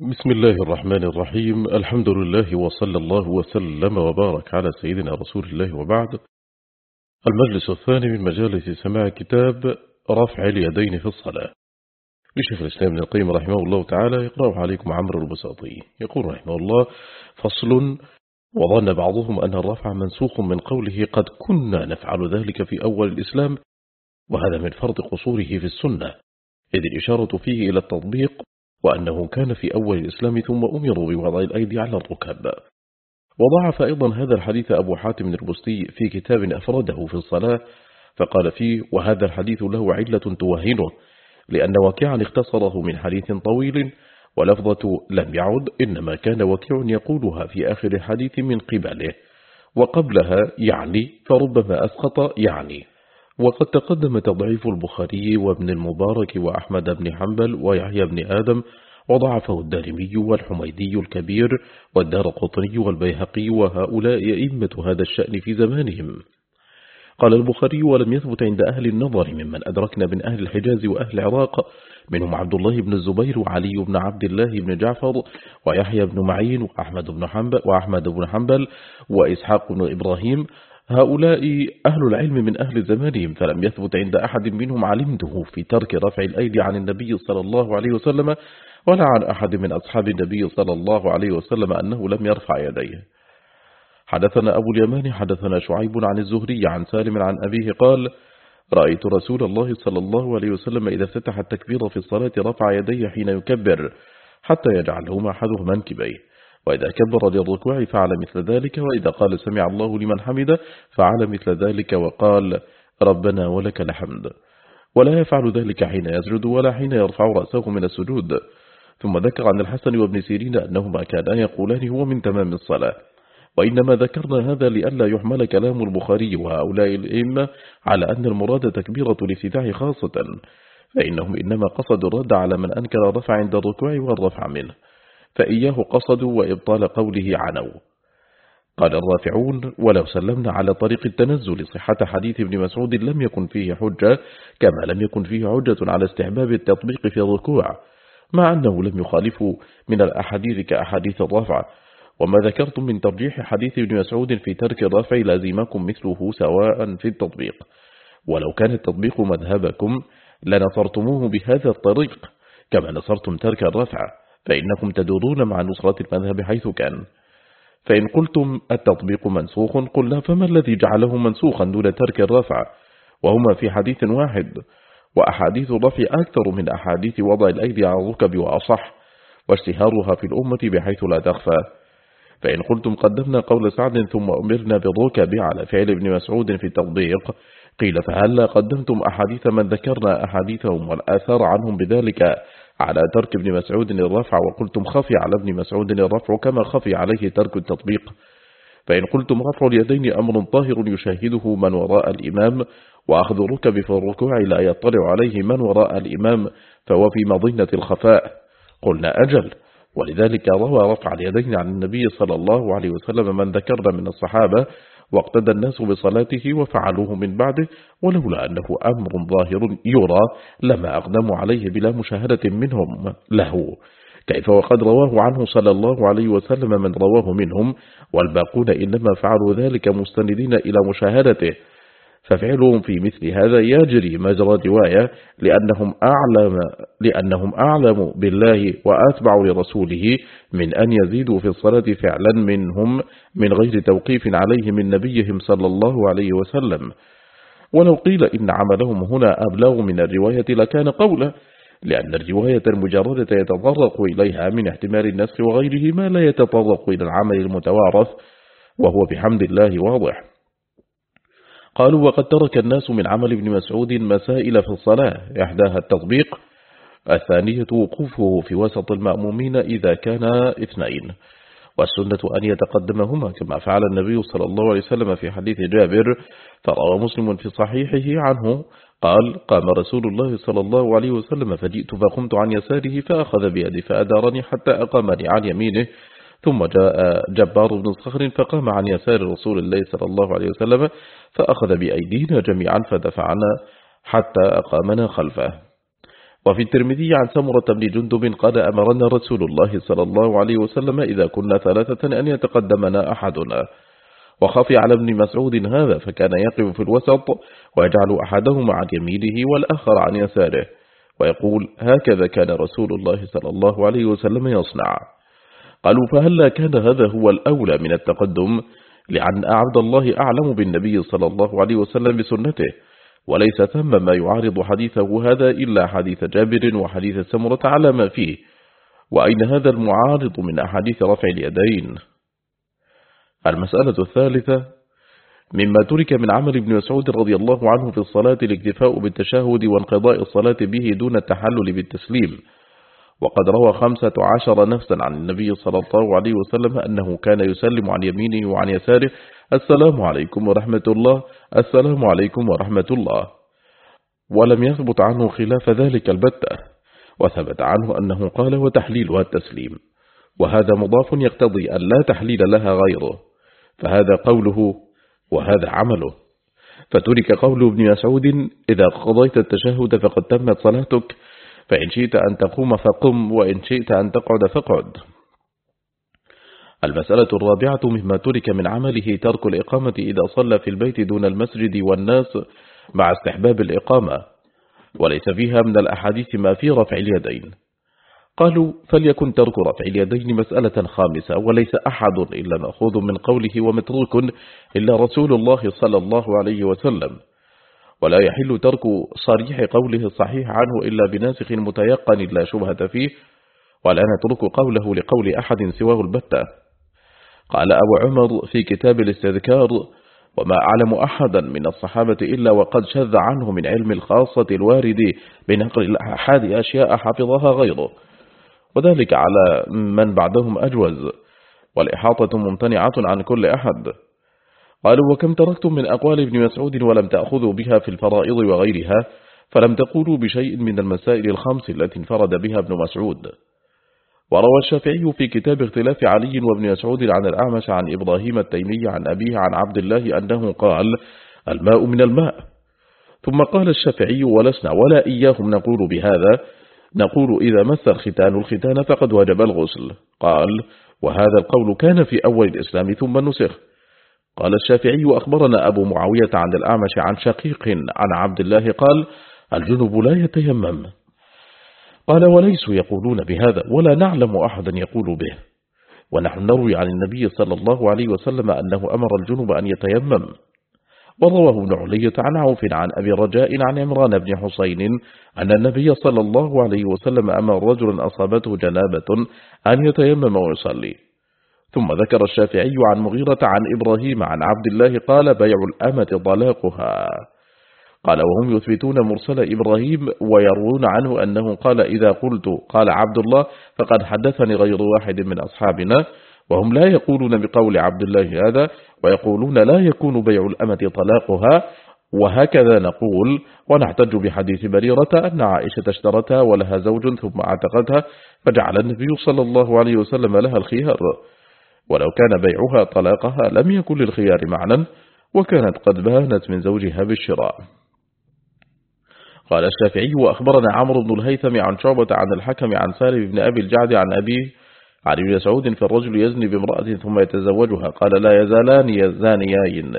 بسم الله الرحمن الرحيم. الحمد لله وصلى الله وسلم وبارك على سيدنا رسول الله وبعد. المجلس الثاني من مجالس سماع كتاب رفع اليدين في الصلاة. لشيخ الإسلام ابن القيم رحمه الله تعالى يقرأ عليكم عمرو البساطي. يقول رحمه الله فصل وظن بعضهم أن الرفع منسوخ من قوله قد كنا نفعل ذلك في أول الإسلام وهذا من فرض قصوره في السنة. إذ الإشارة فيه إلى التطبيق وأنه كان في أول الإسلام ثم أمروا بوضع الأيدي على الركب. وضعف أيضا هذا الحديث أبو حاتم البستي في كتاب أفرده في الصلاة فقال فيه وهذا الحديث له علة توهنه لأن وكيعا اختصره من حديث طويل ولفظة لم يعد إنما كان وكيع يقولها في آخر الحديث من قبله وقبلها يعني فربما أسقط يعني. وقد تقدم تضعيف البخاري وابن المبارك وأحمد بن حنبل ويحيى بن آدم وضعفه الدارمي والحميدي الكبير والدار قطني والبيهقي وهؤلاء أئمة هذا الشأن في زمانهم. قال البخاري ولم يثبت عند أهل النظر ممن أدركنا من أهل الحجاز وأهل العراق منهم عبد الله بن الزبير وعلي بن عبد الله بن جعفر ويحيى بن معين وأحمد بن حنبل, وأحمد بن حنبل وإسحاق بن إبراهيم هؤلاء أهل العلم من أهل زمانهم فلم يثبت عند أحد منهم علمته في ترك رفع الأيدي عن النبي صلى الله عليه وسلم ولا عن أحد من أصحاب النبي صلى الله عليه وسلم أنه لم يرفع يديه. حدثنا أبو اليمان حدثنا شعيب عن الزهري عن سالم عن أبيه قال رأيت رسول الله صلى الله عليه وسلم إذا فتح التكبير في الصلاة رفع يديه حين يكبر حتى يجعلهما أحده منكبيه وإذا كبر للركوع فعل مثل ذلك وإذا قال سمع الله لمن حمد فعل مثل ذلك وقال ربنا ولك الحمد. ولا يفعل ذلك حين يسجد ولا حين يرفع رأسه من السجود. ثم ذكر عن الحسن وابن سيرين أنهما كانا يقولان هو من تمام الصلاة. وإنما ذكرنا هذا لئلا يحمل كلام البخاري وهؤلاء الإمة على أن المراد تكبيرة الافتتاح خاصة فإنهم إنما قصدوا الرد على من أنكر الرفع عند الركوع والرفع منه. فإياه قصدوا وإبطال قوله عنوا. قال الرافعون ولو سلمنا على طريق التنزل صحة حديث ابن مسعود لم يكن فيه حجة كما لم يكن فيه حجة على استحباب التطبيق في الركوع مع أنه لم يخالفوا من الأحاديث كأحاديث الرفع. وما ذكرتم من ترجيح حديث ابن مسعود في ترك الرفع لازمكم مثله سواء في التطبيق. ولو كان التطبيق مذهبكم لنصرتموه بهذا الطريق كما نصرتم ترك الرفع. فإنكم تدورون مع نصرة المذهب حيث كان. فإن قلتم التطبيق منسوخ قلنا فما الذي جعله منسوخا دون ترك الرفع؟ وهما في حديث واحد. وأحاديث الرفع أكثر من أحاديث وضع الأيدي على الركب وأصح واشتهارها في الأمة بحيث لا تخفى. فإن قلتم قدمنا قول سعد ثم أمرنا بالركب على فعل ابن مسعود في التطبيق قيل فهل قدمتم أحاديث من ذكرنا أحاديثهم والآثار عنهم بذلك؟ على ترك ابن مسعود الرفع وقلتم خفي على ابن مسعود الرفع كما خفي عليه ترك التطبيق. فإن قلتم رفع اليدين أمر طاهر يشاهده من وراء الإمام وأخذ الركب في الركوع لا يطلع عليه من وراء الإمام فهو في مظنة الخفاء. قلنا أجل. ولذلك روى رفع اليدين عن النبي صلى الله عليه وسلم من ذكرنا من الصحابة واقتدى الناس بصلاته وفعلوه من بعده ولولا أنه أمر ظاهر يرى لما أقدموا عليه بلا مشاهدة منهم له. كيف وقد رواه عنه صلى الله عليه وسلم من رواه منهم والباقون إنما فعلوا ذلك مستندين إلى مشاهدته ففعلهم في مثل هذا يجري مجرى رواية لأنهم أعلم, لأنهم أعلم بالله وأتبع لرسوله من أن يزيدوا في الصلاة فعلا منهم من غير توقيف عليه من نبيهم صلى الله عليه وسلم. ولو قيل إن عملهم هنا أبلغ من الرواية لكان قولا لأن الرواية المجردة يتطرق إليها من احتمال النسخ وغيره ما لا يتطرق إلى العمل المتوارث وهو بحمد الله واضح. قالوا وقد ترك الناس من عمل ابن مسعود مسائل في الصلاة إحداها التطبيق الثانية وقوفه في وسط المأمومين إذا كان اثنين. والسنة أن يتقدمهما كما فعل النبي صلى الله عليه وسلم في حديث جابر فروى مسلم في صحيحه عنه قال قام رسول الله صلى الله عليه وسلم فجئت فقمت عن يساره فأخذ بيدي فأدارني حتى أقامني عن يمينه ثم جاء جبار بن صخر فقام عن يسار رسول الله صلى الله عليه وسلم فأخذ بأيدينا جميعا فدفعنا حتى أقامنا خلفه. وفي الترمذي عن سمرة بن جندب قال أمرنا رسول الله صلى الله عليه وسلم إذا كنا ثلاثة أن يتقدمنا أحدنا. وخفي على ابن مسعود هذا فكان يقف في الوسط ويجعل أحدهما عن يمينه والآخر عن يساره. ويقول هكذا كان رسول الله صلى الله عليه وسلم يصنع. قالوا فهل كان هذا هو الأولى من التقدم لأن عبد الله أعلم بالنبي صلى الله عليه وسلم بسنته وليس ثم ما يعارض حديثه هذا إلا حديث جابر وحديث سمرة على ما فيه. وأين هذا المعارض من أحاديث رفع اليدين؟ المسألة الثالثة مما ترك من عمل ابن مسعود رضي الله عنه في الصلاة الاكتفاء بالتشهد وانقضاء الصلاة به دون التحلل بالتسليم. وقد روى خمسة عشر نفسا عن النبي صلى الله عليه وسلم أنه كان يسلم عن يمينه وعن يساره. السلام عليكم ورحمة الله. السلام عليكم ورحمة الله. ولم يثبت عنه خلاف ذلك البتة وثبت عنه أنه قال وتحليلها التسليم. وهذا مضاف يقتضي أن لا تحليل لها غيره. فهذا قوله وهذا عمله. فترك قول ابن مسعود إذا قضيت التشهد فقد تمت صلاتك. فإن شئت أن تقوم فقم وإن شئت أن تقعد فقعد. المسألة الرابعة مما ترك من عمله ترك الإقامة إذا صلى في البيت دون المسجد والناس مع استحباب الإقامة وليس فيها من الأحاديث ما في رفع اليدين. قالوا فليكن ترك رفع اليدين مسألة خامسة وليس أحد إلا مأخوذ من قوله ومتروك إلا رسول الله صلى الله عليه وسلم. ولا يحل ترك صريح قوله الصحيح عنه إلا بناسخ متيقن لا شبهة فيه ولا نترك قوله لقول أحد سواه البتة. قال أبو عمر في كتاب الاستذكار وما أعلم أحدا من الصحابة إلا وقد شذ عنه من علم الخاصة الوارد بنقل الأحاد أشياء حفظها غيره. وذلك على من بعدهم أجوز والإحاطة ممتنعة عن كل أحد. قالوا وكم تركتم من أقوال ابن مسعود ولم تأخذوا بها في الفرائض وغيرها فلم تقولوا بشيء من المسائل الخمس التي انفرد بها ابن مسعود. وروى الشافعي في كتاب اختلاف علي وابن مسعود عن الأعمش عن إبراهيم التيمي عن أبيه عن عبد الله أنه قال الماء من الماء. ثم قال الشافعي ولسنا ولا إياهم نقول بهذا. نقول إذا مس الختان الختان فقد وجب الغسل. قال وهذا القول كان في أول الإسلام ثم نسخ. قال الشافعي أخبرنا أبو معاوية عن الأعمش عن شقيق عن عبد الله قال الجنب لا يتيمم. قال وليسوا يقولون بهذا ولا نعلم أحدا يقول به. ونحن نروي عن النبي صلى الله عليه وسلم أنه أمر الجنب أن يتيمم. ورواه ابن علية عن عوف عن أبي رجاء عن عمران بن حسين أن النبي صلى الله عليه وسلم أمر رجلا أصابته جنابة أن يتيمم ويصلي. ثم ذكر الشافعي عن مغيرة عن إبراهيم عن عبد الله قال بيع الأمة طلاقها قال وهم يثبتون مرسل إبراهيم ويروون عنه أنه قال إذا قلت قال عبد الله فقد حدثني غير واحد من أصحابنا وهم لا يقولون بقول عبد الله هذا ويقولون لا يكون بيع الأمة طلاقها وهكذا نقول ونحتج بحديث بريرة أن عائشة اشترتها ولها زوج ثم اعتقدها فجعل النبي صلى الله عليه وسلم لها الخيار. ولو كان بيعها طلاقها لم يكن للخيار معنى وكانت قد بانت من زوجها بالشراء. قال الشافعي وأخبرنا عمرو بن الهيثم عن شعبة عن الحكم عن سالم بن أبي الجعد عن أبيه عن ابن سعود في الرجل يزني بامرأة ثم يتزوجها. قال لا يزالان يزانيين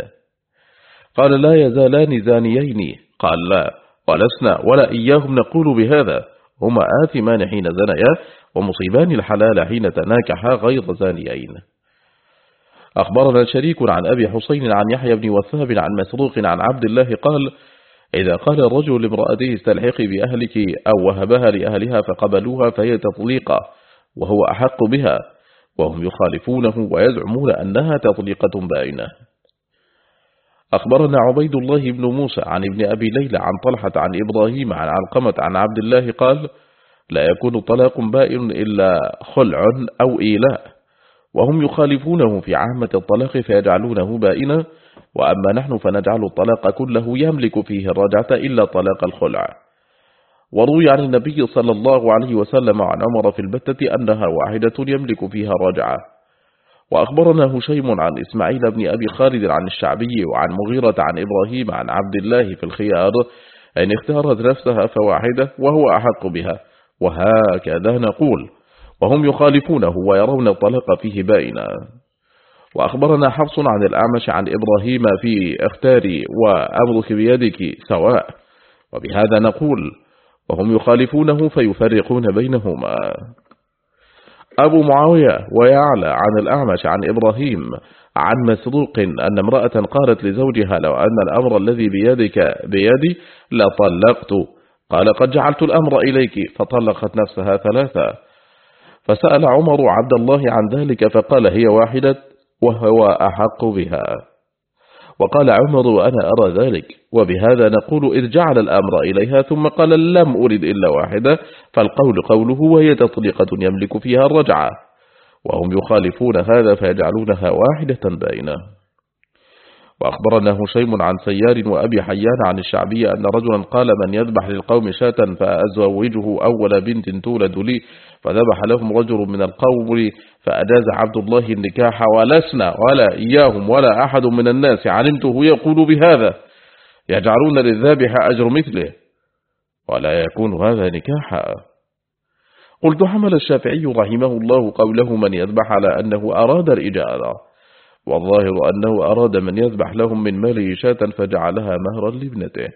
قال لا يزالان زانيين. قال لا ولسنا ولا إياهم نقول بهذا. هما آثمان حين زنيا ومصيبان الحلال حين تناكحا غير زانيين. أخبرنا شريك عن أبي حسين عن يحيى بن وثاب عن مسروق عن عبد الله قال إذا قال الرجل لامرأته استلحقي بأهلك أو وهبها لأهلها فقبلوها فهي تطليقة وهو أحق بها وهم يخالفونه ويزعمون أنها تطليقة بائنة. أخبرنا عبيد الله بن موسى عن ابن أبي ليلى عن طلحة عن إبراهيم عن علقمة عن عبد الله قال لا يكون طلاق بائن إلا خلع أو إيلاء. وهم يخالفونه في عامة الطلاق فيجعلونه بائنا وأما نحن فنجعل الطلاق كله يملك فيه الرجعة إلا طلاق الخلع. وروي عن النبي صلى الله عليه وسلم عن عمر في البتة أنها واحدة يملك فيها رجعة وأخبرنا هشيم عن إسماعيل بن أبي خالد عن الشعبي وعن مغيرة عن إبراهيم عن عبد الله في الخيار إن اختارت نفسها فواحدة وهو أحق بها. وهكذا نقول. وهم يخالفونه ويرون الطلاق فيه بائنا. وأخبرنا حفص عن الأعمش عن إبراهيم في اختاري وأمرك بيدك سواء. وبهذا نقول وهم يخالفونه فيفرقون بينهما. أبو معاوية ويعلى عن الأعمش عن إبراهيم عن مسروق أن امرأة قالت لزوجها لو أن الأمر الذي بيدك بيدي لطلقت. قال قد جعلت الأمر إليك. فطلقت نفسها ثلاثة. فسأل عمر عبد الله عن ذلك فقال هي واحدة وهو أحق بها. وقال عمر وأنا أرى ذلك وبهذا نقول إذ جعل الأمر إليها ثم قال لم أرد إلا واحدة فالقول قوله وهي تطليقة يملك فيها الرجعة. وهم يخالفون هذا فيجعلونها واحدة بينه وأخبرنا هشيم عن سيار وأبي حيان عن الشعبية أن رجلا قال من يذبح للقوم شاة فأزوجه أول بنت تولد لي فذبح لهم رجل من القوم فأجاز عبد الله النكاح ولسنا ولا إياهم ولا أحد من الناس. علمته يقول بهذا. يجعلون للذابح أجر مثله. ولا يكون هذا نكاحا. قلت حمل الشافعي رحمه الله قوله من يذبح على أنه أراد الإجارة. والظاهر أنه أراد من يذبح لهم من ماله شاة فجعلها مهرا لابنته.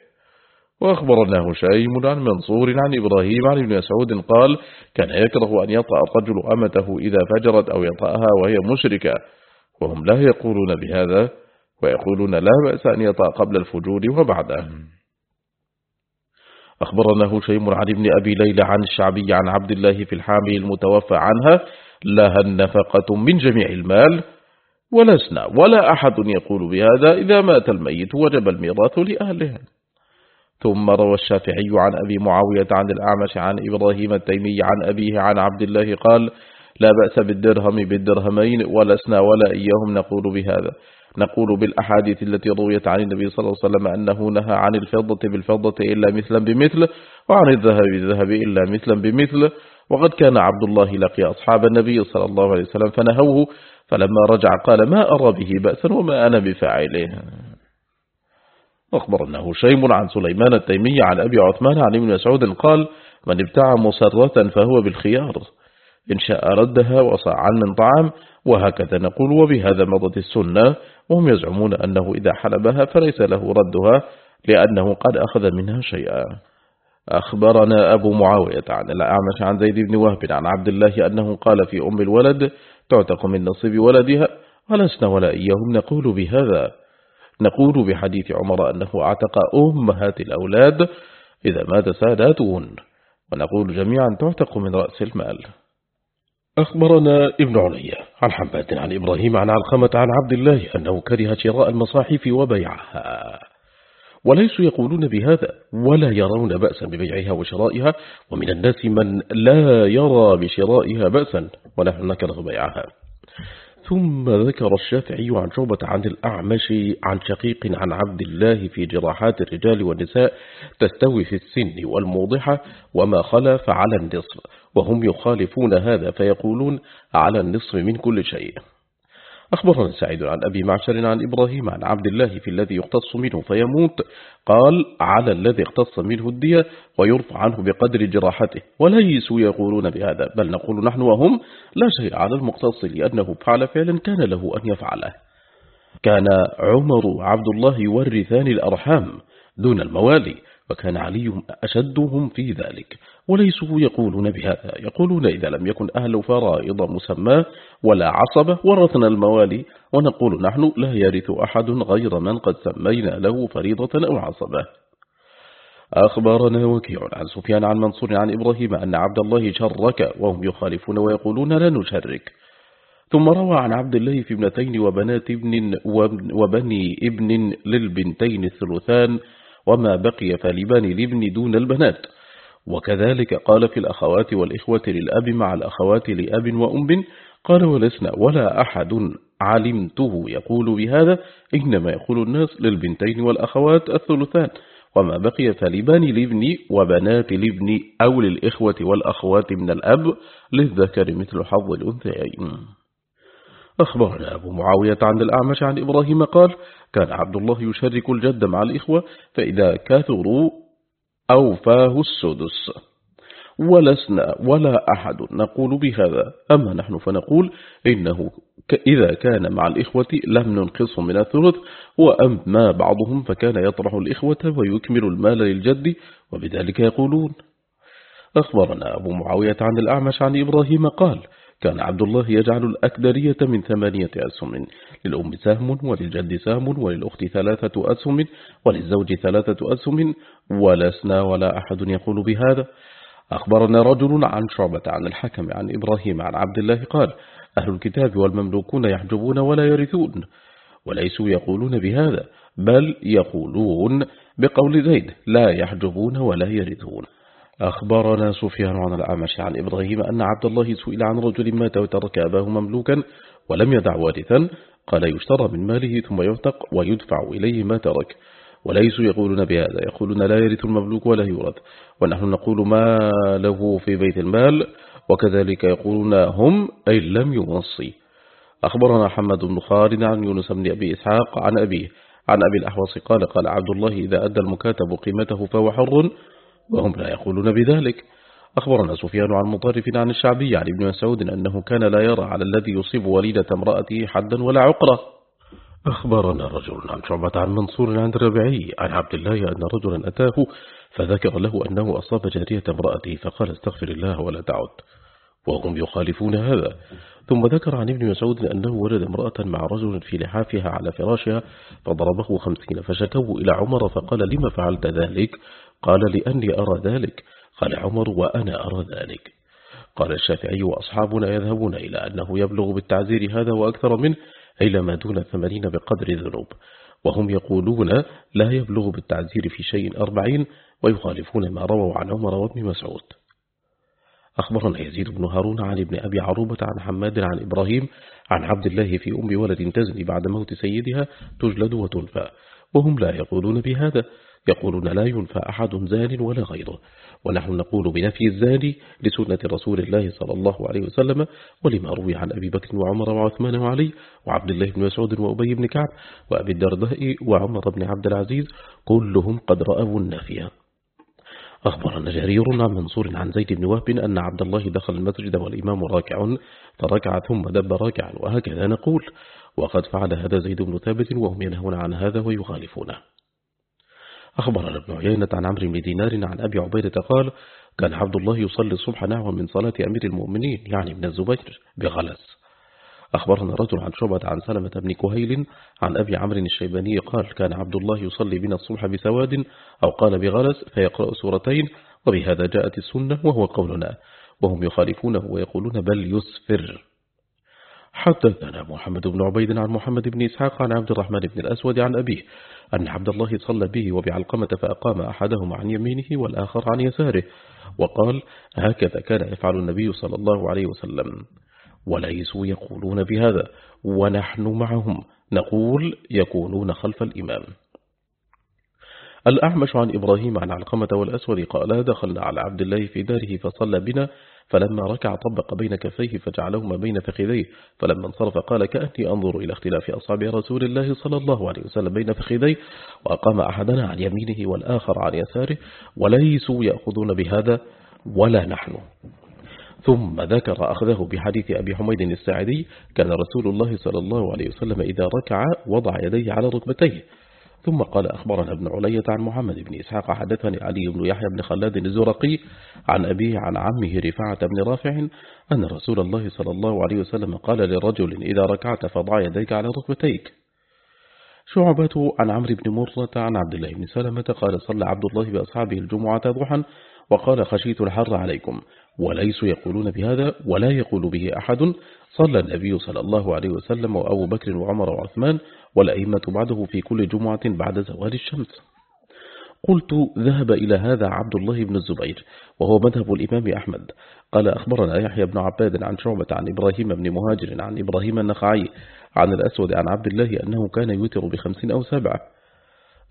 وأخبرنا هشيم عن منصور عن إبراهيم عن ابن سعود قال كان يكره أن يطأ الرجل أمته إذا فجرت أو يطأها وهي مشركة وهم لا يقولون بهذا ويقولون لا بأس أن يطأ قبل الفجور وبعده. أخبرنا هشيم عن ابن أبي ليلى عن الشعبي عن عبد الله في الحامل المتوفى عنها لها النفقة من جميع المال ولسنا ولا أحد يقول بهذا إذا مات الميت وجب الميراث لأهلها. ثم روى الشافعي عن أبي معاوية عن الأعمش عن إبراهيم التيمي عن أبيه عن عبد الله قال لا بأس بالدرهم بالدرهمين ولسنا ولا إياهم نقول بهذا. نقول بالأحاديث التي رويت عن النبي صلى الله عليه وسلم أنه نهى عن الفضة بالفضة إلا مثلا بمثل وعن الذهب بالذهب إلا مثلا بمثل. وقد كان عبد الله لقي أصحاب النبي صلى الله عليه وسلم فنهوه فلما رجع قال ما أرى به بأسا وما أنا بفاعله. أخبرنا شيم عن سليمان التيمي عن أبي عثمان عن ابن سعود قال من ابتاع مسرة فهو بالخيار. إن شاء ردها وصاعا من طعام وهكذا نقول وبهذا مضت السنة. وهم يزعمون أنه إذا حلبها فليس له ردها لأنه قد أخذ منها شيئا. أخبرنا أبو معاوية عن الأعمش عن زيد بن وهب عن عبد الله أنه قال في أم الولد تعتق من نصيب ولدها. ولسنا ولا إياهم نقول بهذا. نقول بحديث عمر أنه اعتق أمهات الأولاد إذا مات ساداتهن ونقول جميعا تعتق من رأس المال. أخبرنا ابن علي عن حماد عن إبراهيم عن علقمة عن عبد الله أنه كره شراء المصاحف وبيعها. وليسوا يقولون بهذا ولا يرون بأسا ببيعها وشرائها ومن الناس من لا يرى بشرائها بأسا ونحن نكره بيعها. ثم ذكر الشافعي عن شعبة عن الأعمش عن شقيق عن عبد الله في جراحات الرجال والنساء تستوي في السن والموضحة وما خلا فعلى النصف وهم يخالفون هذا فيقولون على النصف من كل شيء. أخبرنا سعيد عن أبي معشر عن إبراهيم عن عبد الله في الذي يختص منه فيموت. قال على الذي اختص منه الدية ويرفع عنه بقدر جراحته. وليسوا يقولون بهذا بل نقول نحن وهم لا شيء على المقتص لأنه فعل فعلا كان له أن يفعله. كان عمر عبد الله يورثان الأرحام دون الموالي. وكان علي أشدهم في ذلك. وليسوا يقولون بهذا. يقولون إذا لم يكن أهل فرائض مسمى ولا عصبة ورثنا الموالي. ونقول نحن لا يرث أحد غير من قد سمينا له فريضة أو عصبة. أخبرنا وكيع عن سفيان عن منصور عن إبراهيم أن عبد الله شرك وهم يخالفون ويقولون لا نشرك. ثم روى عن عبد الله في ابنتين وبنات ابن وبني ابن للبنتين الثلثان وما بقي فلبان الابن دون البنات. وكذلك قال في الأخوات والإخوة للأب مع الأخوات لأب وأم قال ولسنا ولا أحد علمته يقول بهذا إنما يقول الناس للبنتين والأخوات الثلثان. وما بقي فلبان الابن وبنات الابن أو للإخوة والأخوات من الأب للذكر مثل حظ الأنثيين. أخبرنا أبو معاوية عن الأعمش عن إبراهيم قال كان عبد الله يشرك الجد مع الإخوة فإذا كثروا أوفاه السدس. ولسنا ولا أحد نقول بهذا أما نحن فنقول إنه إذا كان مع الإخوة لم ننقصهم من الثلث وأما بعضهم فكان يطرح الإخوة ويكمل المال للجد وبذلك يقولون. أخبرنا أبو معاوية عن الأعمش عن إبراهيم قال كان عبد الله يجعل الأكدرية من ثمانية أسهم للأم سهم وللجد سهم وللأخت ثلاثة أسهم وللزوج ثلاثة أسهم ولسنا ولا أحد يقول بهذا. أخبرنا رجل عن شعبة عن الحكم عن إبراهيم عن عبد الله قال أهل الكتاب والمملوكون يحجبون ولا يرثون وليسوا يقولون بهذا بل يقولون بقول زيد لا يحجبون ولا يرثون. أخبرنا سفيان عن الأعمش عن إبراهيم أن عبد الله سئل عن رجل مات وترك أباه مملوكا ولم يدع وارثا. قال يشترى من ماله ثم يفتق ويدفع إليه ما ترك. وليسوا يقولون بهذا. يقولون لا يرث المملوك ولا يورث. ونحن نقول ما له في بيت المال. وكذلك يقولون هم أي لم يوصي أخبرنا حمد بن خالد عن يونس بن أبي إسحاق عن أبيه. عن أبي الأحوص قال قال عبد الله إذا أدى المكاتب قيمته فهو حر. وهم لا يقولون بذلك. أخبرنا سفيان عن مطرف عن الشعبي عن ابن مسعود أنه كان لا يرى على الذي يصيب وليدة امرأته حدا ولا عقرة. أخبرنا رجل عن شعبة عن منصور عن الربعي عن عبد الله أن رجلا أتاه فذكر له أنه أصاب جارية امرأته فقال استغفر الله ولا تعد. وهم يخالفون هذا. ثم ذكر عن ابن مسعود أنه ولد امرأة مع رجل في لحافها على فراشها فضربه خمسين فشكوه إلى عمر فقال لما فعلت ذلك؟ قال لأني أرى ذلك قال عمر وأنا أرى ذلك. قال الشافعي وأصحابنا يذهبون إلى أنه يبلغ بالتعزير هذا وأكثر منه إلى ما دون الثمانين بقدر الذنوب وهم يقولون لا يبلغ بالتعزير في شيء أربعين ويخالفون ما رووا عن عمر وابن مسعود. أخبرنا يزيد بن هارون عن ابن أبي عروبة عن حماد عن إبراهيم عن عبد الله في أم ولد تزني بعد موت سيدها تجلد وتنفى وهم لا يقولون بهذا. يقولون لا ينفى أحد زان ولا غيره ونحن نقول بنفي الزاني لسنة رسول الله صلى الله عليه وسلم ولما روي عن أبي بكر وعمر وعثمان وعلي وعبد الله بن مسعود وأبي بن كعب وأبي الدرداء وعمر بن عبد العزيز كلهم قد رأوا النافية أخبرنا جرير عن منصور عن زيد بن وهب أن عبد الله دخل المسجد والإمام راكع فركع ثم دب راكعا وهكذا نقول. وقد فعل هذا زيد بن ثابت وهم ينهون عن هذا ويخالفونه. أخبرنا ابن عيينة عن عمرو بن دينار عن أبي عبيدة قال كان عبد الله يصلي الصبح نحو من صلاة أمير المؤمنين يعني من الزبير بغلس. أخبرنا رجل عن شعبة عن سلمة بن كهيل عن أبي عمرو الشيباني قال كان عبد الله يصلي بنا الصبح بسواد أو قال بغلس فيقرأ سورتين وبهذا جاءت السنة وهو قولنا وهم يخالفونه ويقولون بل يسفر. حدثنا محمد بن عبيد عن محمد بن إسحاق عن عبد الرحمن بن الأسود عن أبيه أن عبد الله صلى به وبعلقمة فأقام أحدهم عن يمينه والآخر عن يساره وقال هكذا كان يفعل النبي صلى الله عليه وسلم وليسوا يقولون بهذا ونحن معهم نقول يكونون خلف الإمام. الأعمش عن إبراهيم عن علقمة والأسود قال دخلنا على عبد الله في داره فصلى بنا فلما ركع طبق بين كفيه فجعلهما بين فخذيه فلما انصرف قال كأني أنظر إلى اختلاف أصحاب رسول الله صلى الله عليه وسلم بين فخذيه وأقام أحدنا عن يمينه والآخر عن يساره وليسوا يأخذون بهذا ولا نحن. ثم ذكر أخذه بحديث أبي حميد الساعدي كان رسول الله صلى الله عليه وسلم إذا ركع وضع يديه على ركبتيه ثم قال أخبرنا ابن علية عن محمد بن إسحاق حدثني علي بن يحيى بن خلاد الزرقي عن أبيه عن عمه رفاعة بن رافع أن رسول الله صلى الله عليه وسلم قال لرجل إذا ركعت فضع يديك على ركبتيك. شعبة عن عمرو بن مرة عن عبد الله بن سلمة قال صلى عبد الله بأصحابه الجمعة ضحا وقال خشيت الحر عليكم. وليسوا يقولون بهذا ولا يقول به أحد. صلى النبي صلى الله عليه وسلم وأبو بكر وعمر وعثمان والأئمة بعده في كل جمعة بعد زوال الشمس. قلت ذهب إلى هذا عبد الله بن الزبير وهو مذهب الإمام أحمد. قال أخبرنا يحيى بن عباد عن شعبة عن إبراهيم بن مهاجر عن إبراهيم النخعي عن الأسود عن عبد الله أنه كان يوتر بخمسين أو سبعة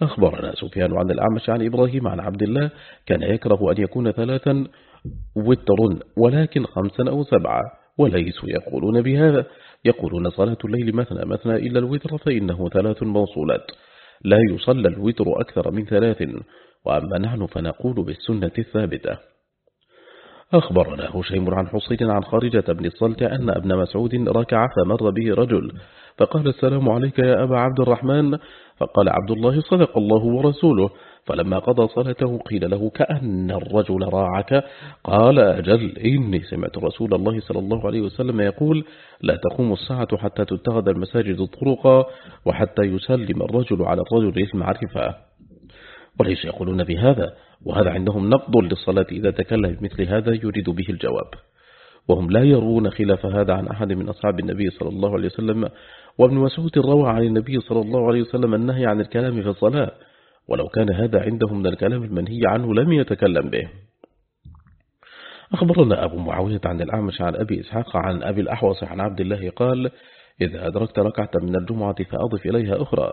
أخبرنا سفيان عن الأعمش عن إبراهيم عن عبد الله كان يكره أن يكون ثلاثا وتر ولكن خمسا أو سبعة وليسوا يقولون بهذا. يقولون صلاة الليل مثنى مثنى إلا الوتر فإنه ثلاث موصولات. لا يصلى الوتر أكثر من ثلاث. وأما نحن فنقول بالسنة الثابتة. أخبرنا هشيم عن حصين عن خارجة بن الصلت أن ابن مسعود ركع فمر به رجل. فقال السلام عليك يا أبا عبد الرحمن فقال عبد الله صدق الله ورسوله فلما قضى صلاته قيل له كأن الرجل راعك قال أجل إني سمعت رسول الله صلى الله عليه وسلم يقول لا تقوم الساعة حتى تتخذ المساجد طرقا وحتى يسلم الرجل على الرجل المعرفة. وليس يقولون بهذا وهذا عندهم نقض للصلاة إذا تكلم بمثل هذا يريد به الجواب. وهم لا يرون خلاف هذا عن أحد من أصحاب النبي صلى الله عليه وسلم وابن مسعود روى عن النبي صلى الله عليه وسلم النهي عن الكلام في الصلاة ولو كان هذا عندهم من الكلام المنهي عنه لم يتكلم به. أخبرنا أبو معاوية عن الأعمش عن أبي إسحاق عن أبي الأحوص عن عبد الله قال إذا أدركت ركعة من الجمعة فأضف إليها أخرى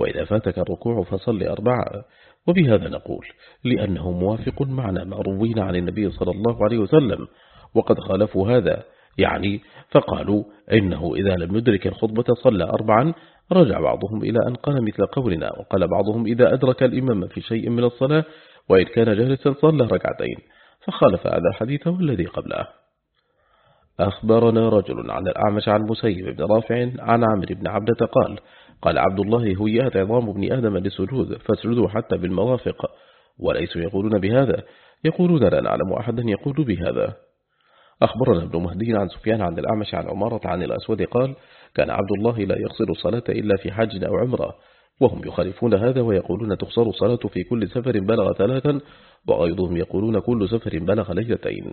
وإذا فاتك الركوع فصل أربعة. وبهذا نقول لأنه موافق معنا ما روينا عن النبي صلى الله عليه وسلم وقد خالفوا هذا. يعني فقالوا إنه إذا لم يدرك الخطبة صلى أربعا رجع بعضهم إلى أن قال مثل قولنا وقال بعضهم إذا أدرك الإمام في شيء من الصلاة وإن كان جالسا صلى ركعتين. فخالف هذا الحديث والذي قبله. أخبرنا رجل عن الأعمش عن مسيب بن رافع عن عمرو بن عبدة قال قال عبد الله هيات عظام ابن آدم للسجود فاسجدوا حتى بالمرافق. وليسوا يقولون بهذا. يقولون لا نعلم أحدا يقول بهذا. أخبرنا ابن مهدي عن سفيان عن الأعمش عن عمارة عن الأسود قال كان عبد الله لا يقصر الصلاة إلا في حج أو عمرة وهم يخالفون هذا ويقولون تقصر الصلاة في كل سفر بلغ ثلاثا وأيضهم يقولون كل سفر بلغ ليلتين.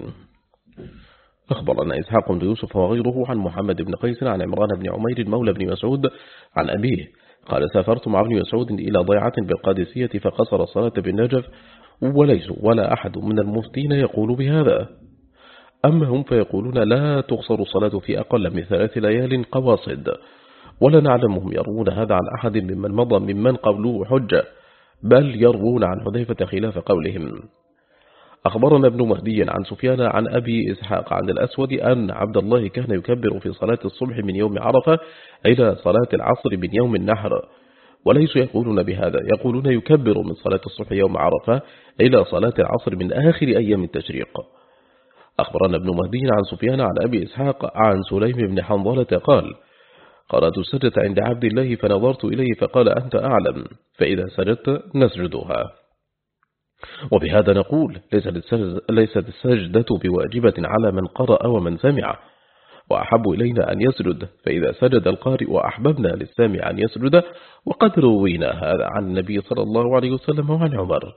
أخبرنا إسحاق بن يوسف وغيره عن محمد بن قيس عن عمران بن عمير مولى بن مسعود عن أبيه قال سافرت مع ابن مسعود إلى ضيعة بالقادسية فقصر الصلاة بالنجف وليس ولا أحد من المفتين يقول بهذا. أما هم فيقولون لا تقصر الصلاة في أقل من ثلاث ليال قواصد؟ ولا نعلمهم يروون هذا عن أحد ممن مضى ممن قبلوه حجة بل يروون عن حذيفة خلاف قولهم. أخبرنا ابن مهدي عن سفيان عن أبي إسحاق عن الأسود أن عبد الله كان يكبر في صلاة الصبح من يوم عرفة إلى صلاة العصر من يوم النحر. وليسوا يقولون بهذا يقولون يكبر من صلاة الصبح يوم عرفة إلى صلاة العصر من آخر أيام التشريق. أخبرنا ابن مهدي عن سفيان عن أبي إسحاق عن سليم بن حنظلة قال قرأت السجدة عند عبد الله فنظرت إليه فقال أنت أعلم فإذا سجدت نسجدها. وبهذا نقول ليست السجدة بواجبة على من قرأ ومن سمع وأحب إلينا أن يسجد فإذا سجد القارئ وأحببنا للسامع أن يسجد وقد روينا هذا عن النبي صلى الله عليه وسلم وعن عمر.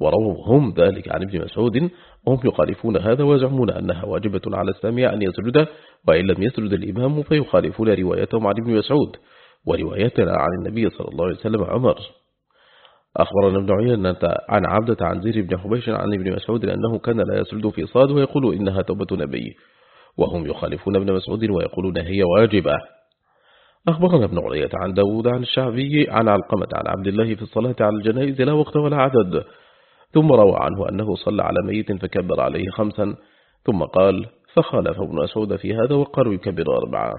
ورووا هم ذلك عن ابن مسعود. وهم يخالفون هذا ويزعمون أنها واجبة على السامع أن يسجد وإن لم يسجد الإمام فيخالفون روايتهم عن ابن مسعود وروايتنا عن النبي صلى الله عليه وسلم عمر. أخبرنا ابن عيينة عن عبدة عن زير بن حبيش عن ابن مسعود أنه كان لا يسجد في صاد ويقول إنها توبة نبي وهم يخالفون ابن مسعود ويقولون هي واجبة. أخبرنا ابن علية عن داود عن الشعبي عن علقمة عن عبد الله في الصلاة على الجنائز لا وقت ولا عدد. ثم روى عنه أنه صلى على ميت فكبر عليه خمسا ثم قال فخالف ابن أسود في هذا وقالوا يكبر أربعة.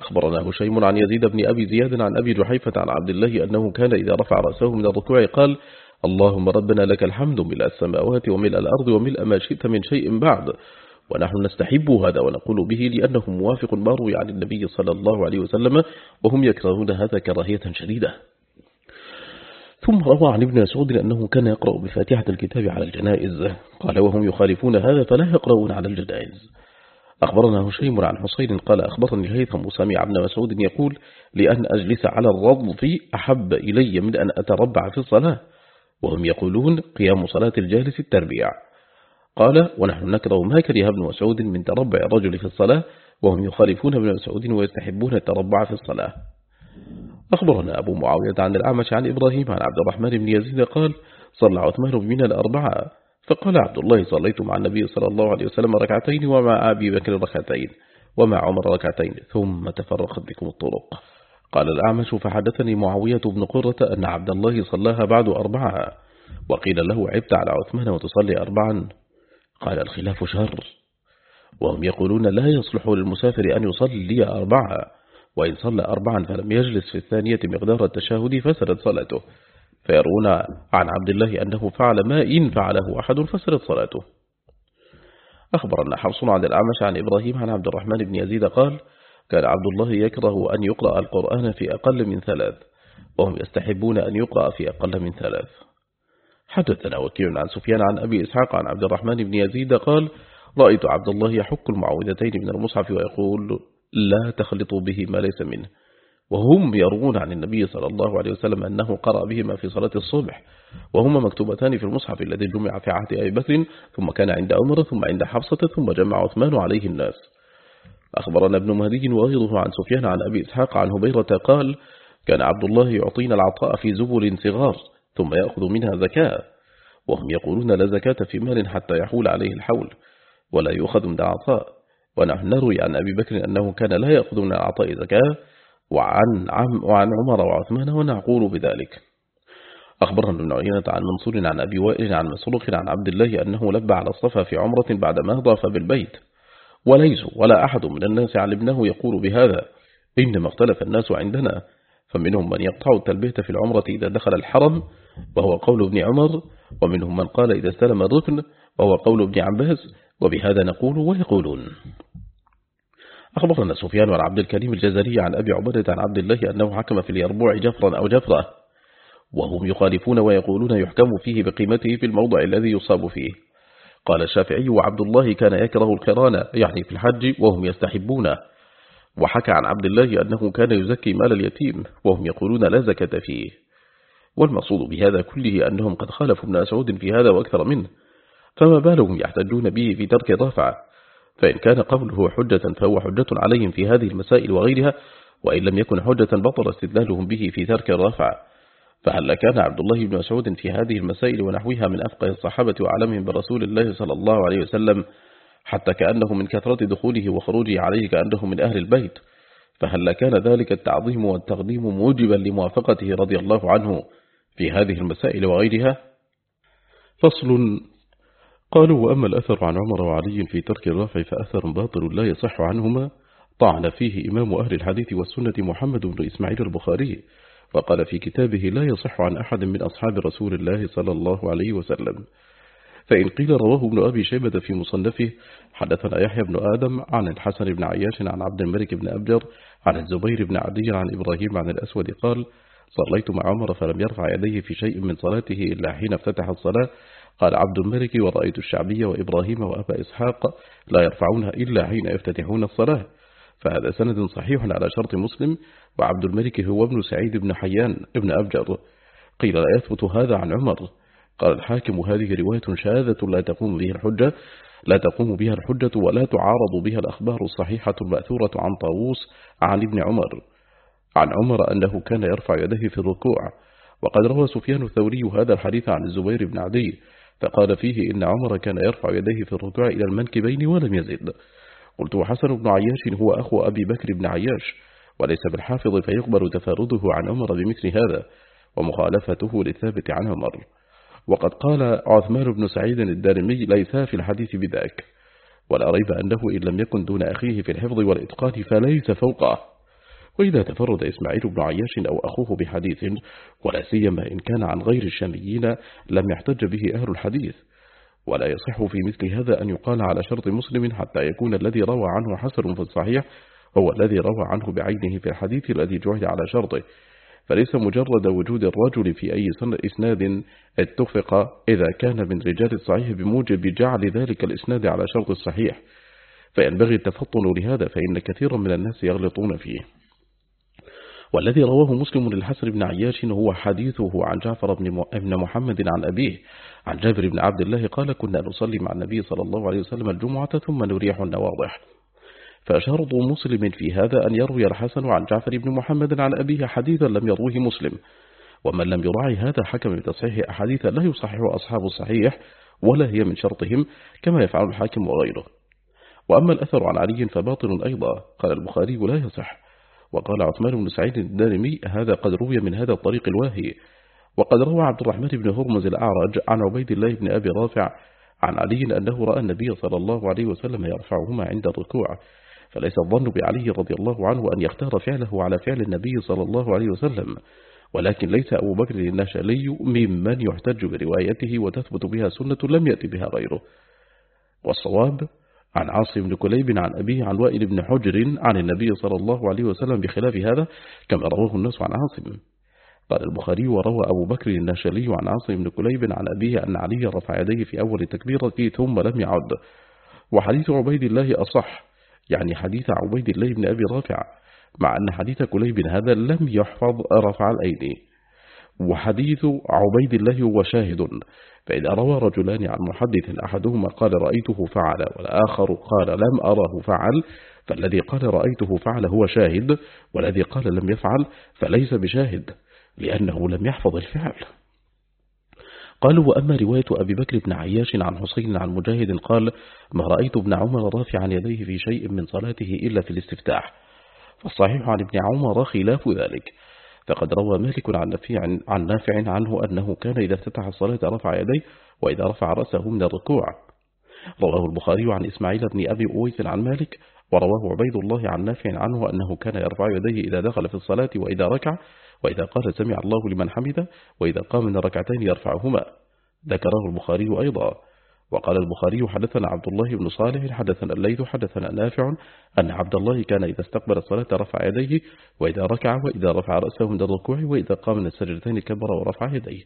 أخبرنا هشيم عن يزيد بن أبي زياد عن أبي جحيفة عن عبد الله أنه كان إذا رفع رأسه من الركوع قال اللهم ربنا لك الحمد ملء السماوات وملء الأرض وملء ما شئت من شيء بعد ونحن نستحب هذا ونقول به لأنه موافق ما روي عن النبي صلى الله عليه وسلم وهم يكرهون هذا كراهية شديدة. ثم روى عن ابن مسعود أنه كان يقرأ بفاتحة الكتاب على الجنائز. قال وهم يخالفون هذا فلا يقرؤون على الجنائز. أخبرنا هشيم عن حسين قال أخبرني الهيثم سمع ابن مسعود يقول لأن أجلس على الرضف أحب إلي من أن أتربع في الصلاة وهم يقولون قيام صلاة الجالس التربيع. قال ونحن نكره ما كره ابن مسعود من تربع الرجل في الصلاة وهم يخالفون ابن مسعود ويستحبون التربع في الصلاة. أخبرنا أبو معاوية عن الأعمش عن إبراهيم عن عبد الرحمن بن يزيد قال صلى عثمان بن الأربعة. فقال عبد الله صليت مع النبي صلى الله عليه وسلم ركعتين ومع أبي بكر ركعتين ومع عمر ركعتين ثم تفرقت بكم الطرق. قال الأعمش فحدثني معاوية بن قرة أن عبد الله صلاها بعد أربعة وقيل له عبت على عثمان وتصلي أربعا. قال الخلاف شر وهم يقولون لا يصلح للمسافر أن يصلي أربعة. وإن صلى أربعا فلم يجلس في الثانية مقدار التشاهد فسدت صلاته. فيرون عن عبد الله أنه فعل ما إن فعله أحد فسدت صلاته. أخبرنا حرص عن الأعمش عن إبراهيم عن عبد الرحمن بن يزيد قال كان عبد الله يكره أن يقرأ القرآن في أقل من ثلاث وهم يستحبون أن يقرأ في أقل من ثلاث. حدثنا وكيع عن سفيان عن أبي إسحاق عن عبد الرحمن بن يزيد قال رأيت عبد الله يحك المعوذتين من المصحف ويقول لا تخلطوا به ما ليس منه. وهم يروون عن النبي صلى الله عليه وسلم أنه قرأ بهما في صلاة الصبح وهما مكتوبتان في المصحف الذي جمع في عهد أبي بكر ثم كان عند عمر ثم عند حفصة ثم جمع عثمان عليه الناس. أخبرنا ابن مهدي وغيره عن سفيان عن أبي إسحاق عن هبيرة قال كان عبد الله يعطينا العطاء في زبل صغار ثم يأخذ منها زكاة وهم يقولون لا زكاة في مال حتى يحول عليه الحول ولا يؤخذ من العطاء. ونحن نروي عن أبي بكر أنه كان لا يأخذ من العطاء زكاة وعن, عم وعن عمر وعثمان ونعقول بذلك. أخبرنا ابن عيينة عن منصور عن أبي وائل عن مسروق عن عبد الله أنه لبى على الصفا في عمرة بعدما ضاف بالبيت. وليس ولا أحد من الناس علمناه يقول بهذا إنما اختلف الناس عندنا. فمنهم من يقطع التلبية في العمرة إذا دخل الحرم وهو قول ابن عمر ومنهم من قال إذا استلم الركن وهو قول ابن عباس وبهذا نقول ويقولون. أخبرنا سفيان عن عبد الكريم الجزري عن أبي عبدة عن عبد الله أنه حكم في اليربوع جفرا أو جفرة وهم يخالفون ويقولون يحكم فيه بقيمته في الموضع الذي يصاب فيه. قال الشافعي وعبد الله كان يكره القران يعني في الحج وهم يستحبونه وحكى عن عبد الله أنه كان يزكي مال اليتيم وهم يقولون لا زكاة فيه. والمقصود بهذا كله أنهم قد خالفوا ابن أسعود في هذا وأكثر منه فما بالهم يحتجون به في ترك الرفع فإن كان قوله حجة فهو حجة عليهم في هذه المسائل وغيرها وإن لم يكن حجة بطل استدلالهم به في ترك الرفع. فهل كان عبد الله بن مسعود في هذه المسائل ونحوها من أفقه الصحابة وأعلمهم برسول الله صلى الله عليه وسلم حتى كأنه من كثرة دخوله وخروجه عليه كأنه من أهل البيت؟ فهل كان ذلك التعظيم والتقديم موجبا لموافقته رضي الله عنه في هذه المسائل وغيرها؟ فصل قالوا وأما الأثر عن عمر وعلي في ترك الرافع فأثر باطل لا يصح عنهما طعن فيه إمام أهل الحديث والسنة محمد بن إسماعيل البخاري وقال في كتابه لا يصح عن أحد من أصحاب رسول الله صلى الله عليه وسلم. فإن قيل رواه ابن أبي شيبة في مصنفه حدثنا يحيى بن آدم عن الحسن بن عياش عن عبد الملك بن أبجر عن الزبير بن عدي عن إبراهيم عن الأسود قال صليت مع عمر فلم يرفع يديه في شيء من صلاته إلا حين افتتح الصلاة قال عبد الملك ورأيت الشعبي وإبراهيم وأبا إسحاق لا يرفعونها إلا حين يفتتحون الصلاة. فهذا سند صحيح على شرط مسلم وعبد الملك هو ابن سعيد بن حيان ابن أبجر. قيل لا يثبت هذا عن عمر. قال الحاكم هذه رواية شاذة لا تقوم بها الحجة لا تقوم بها الحجة ولا تعارض بها الأخبار الصحيحة المأثورة عن طاووس عن ابن عمر. عن عمر أنه كان يرفع يديه في الركوع. وقد روى سفيان الثوري هذا الحديث عن الزبير بن عدي. فقال فيه إن عمر كان يرفع يديه في الركوع إلى المنكبين ولم يزد. قلت وحسن بن عياش هو أخو أبي بكر بن عياش وليس بالحافظ فيقبل تفارده عن عمر بمثل هذا ومخالفته للثابت عن عمر. وقد قال عثمان بن سعيد الدارمي ليس في الحديث بذاك. ولا ريب أنه إن لم يكن دون أخيه في الحفظ والإتقان فليس فوقه. وإذا تفرد إسماعيل بن عياش أو أخوه بحديث ولا سيما إن كان عن غير الشاميين لم يحتج به أهل الحديث. ولا يصح في مثل هذا أن يقال على شرط مسلم حتى يكون الذي روى عنه حسن في الصحيح هو الذي روى عنه بعينه في الحديث الذي جعل على شرطه. فليس مجرد وجود الرجل في أي إسناد اتفق إذا كان من رجال الصحيح بموجب جعل ذلك الإسناد على شرط الصحيح. فينبغي التفطن لهذا فإن كثيرا من الناس يغلطون فيه. والذي رواه مسلم للحسن بن عياش هو حديثه عن جعفر بن محمد عن أبيه. عن جابر بن عبد الله قال كنا نصلي مع النبي صلى الله عليه وسلم الجمعة ثم نريح النواضح. فشرط مسلم في هذا أن يروي الحسن عن جعفر بن محمد عن أبيه حديثا لم يروه مسلم. ومن لم يراعي هذا حكم بتصحيح أحاديث لا يصحح أصحاب الصحيح ولا هي من شرطهم كما يفعل الحاكم وغيره. وأما الأثر عن علي فباطل أيضا. قال البخاري لا يصح. وقال عثمان بن سعيد الدارمي هذا قد روي من هذا الطريق الواهي. وقد روى عبد الرحمن بن هرمز الأعرج عن عبيد الله بن أبي رافع عن علي أنه رأى النبي صلى الله عليه وسلم يرفعهما عند الركوع. فليس الظن بعلي رضي الله عنه أن يختار فعله على فعل النبي صلى الله عليه وسلم. ولكن ليس أبو بكر النشالي ممن يحتج بروايته وتثبت بها سنة لم يأتي بها غيره. والصواب عن عاصم بن كليب عن أبيه عن وائل بن حجر عن النبي صلى الله عليه وسلم بخلاف هذا كما رواه الناس عن عاصم. قال البخاري وروى أبو بكر الناشلي عن عاصم بن كليب عن أبيه أن علي رفع يديه في أول التكبيرة ثم لم يعد. وحديث عبيد الله أصح يعني حديث عبيد الله بن أبي رافع مع أن حديث كليب هذا لم يحفظ رفع الأيدي. وحديث عبيد الله هو شاهد. فإذا روى رجلان عن محدث أحدهما قال رأيته فعل والآخر قال لم أره فعل فالذي قال رأيته فعل هو شاهد والذي قال لم يفعل فليس بشاهد لأنه لم يحفظ الفعل. قالوا وأما رواية أبي بكر بن عياش عن حسين عن مجاهد قال ما رأيت ابن عمر رافعا يديه في شيء من صلاته إلا في الاستفتاح. فالصحيح عن ابن عمر خلاف ذلك. فقد روى مالك عن نافع, عن نافع عنه أنه كان إذا افتتح الصلاة رفع يديه وإذا رفع رأسه من الركوع. رواه البخاري عن إسماعيل بن أبي أويس عن مالك ورواه عبيد الله عن نافع عنه أنه كان يرفع يديه إذا دخل في الصلاة وإذا ركع وإذا قال سمع الله لمن حمده وإذا قام من ركعتين يرفعهما. ذكره البخاري أيضا. وقال البخاري حدثنا عبد الله بن صالح حدثنا الليث حدثنا نافع أن عبد الله كان إذا استقبل الصلاة رفع يديه وإذا ركع وإذا رفع رأسه من الركوع وإذا قام من السجدتين كبر ورفع يديه.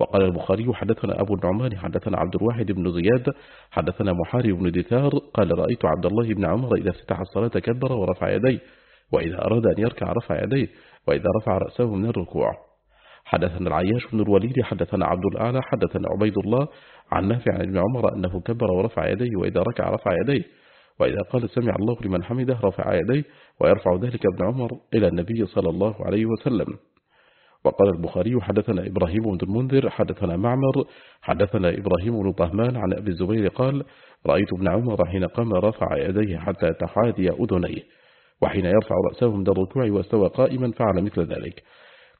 وقال البخاري حدثنا أبو النعمان حدثنا عبد الواحد بن زياد حدثنا محارب بن دثار قال رأيت عبد الله بن عمر إذا افتتح الصلاة كبر ورفع يديه وإذا أراد أن يركع رفع يديه وإذا رفع رأسه من الركوع. حدثنا العياش بن الوليد حدثنا عبد الأعلى حدثنا عبيد الله عن نافع عن ابن عمر أنه كبر ورفع يديه وإذا ركع رفع يديه وإذا قال سمع الله لمن حمده رفع يديه ويرفع ذلك ابن عمر إلى النبي صلى الله عليه وسلم. وقال البخاري حدثنا إبراهيم بن المنذر حدثنا معمر حدثنا إبراهيم بن طهمان عن أبي الزبير قال رأيت ابن عمر حين قام رفع يديه حتى تحاذي أذنيه وحين يرفع رأسه من الركوع واستوى قائما فعل مثل ذلك.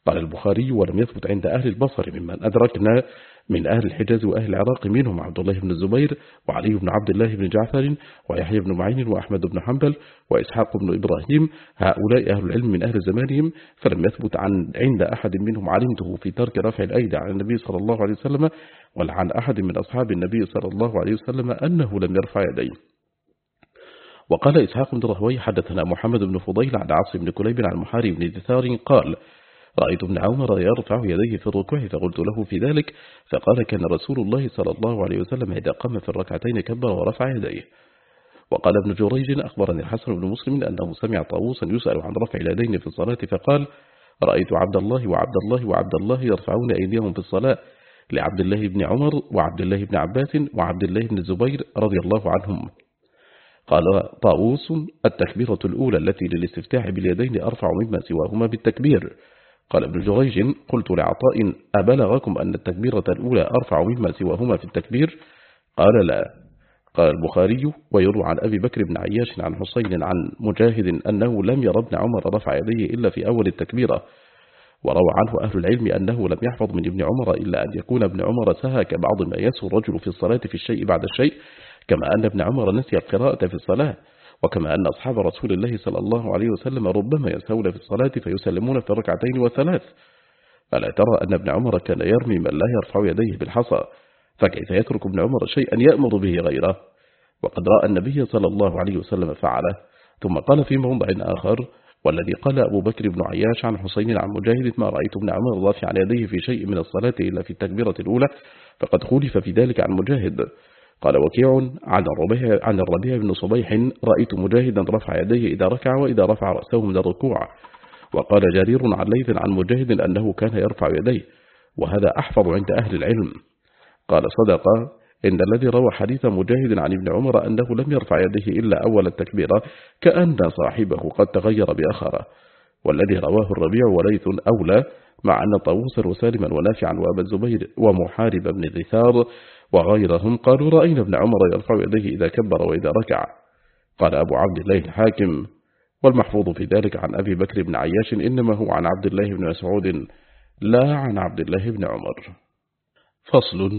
قال البخاري ولم يثبت عند أهل البصر ممن أدركنا من أهل الحجاز وأهل العراق منهم عبد الله بن الزبير وعلي بن عبد الله بن جعفر ويحيى بن معين وأحمد بن حنبل وإسحاق بن إبراهيم. هؤلاء أهل العلم من أهل زمانهم فلم يثبت عن عند أحد منهم علمته في ترك رفع الأيدي عن النبي صلى الله عليه وسلم ولا عن أحد من أصحاب النبي صلى الله عليه وسلم أنه لم يرفع يديه. وقال إسحاق بن رهوي حدثنا محمد بن فضيل عن عاصم بن كليب عن محاري بن دثار قال رأيت ابن عمر يرفع يديه في الركوع فقلت له في ذلك؟ فقال كان رسول الله صلى الله عليه وسلم إذا قام في الركعتين كبر ورفع يديه. وقال ابن جريج أخبرني الحسن بن مسلم أنه سمع طاووسا يسأل عن رفع اليدين في الصلاة فقال رأيت عبد الله وعبد الله وعبد الله يرفعون أيديهم في الصلاة لعبد الله بن عمر وعبد الله بن عباس وعبد الله بن الزبير رضي الله عنهم. قال طاووس التكبيرة الأولى التي للاستفتاح باليدين أرفع مما سواهما بالتكبير. قال ابن جريج قلت لعطاء أبلغكم أن التكبيرة الأولى أرفع مما سواهما في التكبير؟ قال لا. قال البخاري ويروى عن أبي بكر بن عياش عن حسين عن مجاهد أنه لم ير ابن عمر رفع يديه إلا في أول التكبيرة. وروى عنه أهل العلم أنه لم يحفظ من ابن عمر إلا أن يكون ابن عمر سهى كبعض ما يسهو الرجل في الصلاة في الشيء بعد الشيء كما أن ابن عمر نسي القراءة في الصلاة. وكما أن أصحاب رسول الله صلى الله عليه وسلم ربما يسهون في الصلاة فيسلمون في الركعتين وثلاث ألا ترى أن ابن عمر كان يرمي من لا يرفع يديه بالحصى فكيف يترك ابن عمر شيئا يأمر به غيره؟ وقد رأى النبي صلى الله عليه وسلم فعله ثم قال في موضع آخر والذي قال أبو بكر بن عياش عن حسين عن مجاهد ما رأيت ابن عمر رافع يديه في شيء من الصلاة إلا في التكبيرة الأولى فقد خولف في ذلك عن مجاهد. قال وكيع عن الربيع, عن الربيع بن صبيح رأيت مجاهدا رفع يديه إذا ركع وإذا رفع رأسه من الركوع. وقال جرير عن ليث عن مجاهد أنه كان يرفع يديه وهذا أحفظ عند أهل العلم. قال صدق إن الذي روى حديث مجاهد عن ابن عمر أنه لم يرفع يديه إلا أول التكبيرة كأن صاحبه قد تغير بأخره. والذي رواه الربيع وليث أولى مع أن طاووسا وسالما ونافعا وأبا الزبير ومحارب بن غثار وغيرهم قالوا رأينا ابن عمر يرفع يديه إذا كبر وإذا ركع. قال أبو عبد الله الحاكم والمحفوظ في ذلك عن أبي بكر بن عياش إنما هو عن عبد الله بن مسعود لا عن عبد الله بن عمر. فصل.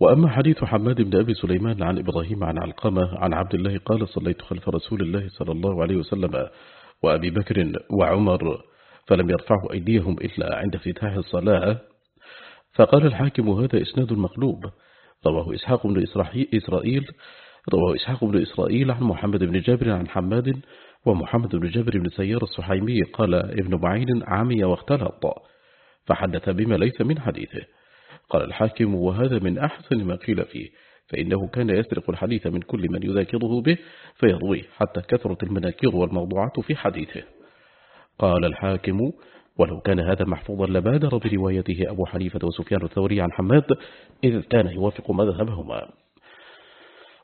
وأما حديث حماد بن أبي سليمان عن إبراهيم عن علقمة عن عبد الله قال صليت خلف رسول الله صلى الله عليه وسلم وأبي بكر وعمر فلم يرفعوا أيديهم إلا عند افتتاح الصلاة فقال الحاكم هذا إسناد مقلوب. رواه إسحاق بن إسرائيل رواه إسحاق بن إسرائيل عن محمد بن جابر عن حماد ومحمد بن جابر بن سيار الصحيمي قال ابن معين عمي واختلط فحدث بما ليس من حديثه. قال الحاكم وهذا من أحسن ما قيل فيه فإنه كان يسرق الحديث من كل من يذاكره به فيرويه حتى كثرت المناكير والموضوعات في حديثه. قال الحاكم ولو كان هذا محفوظا لبادر بروايته أبو حنيفة وسفيان الثوري عن حماد إذ كان يوافق مذهبهما.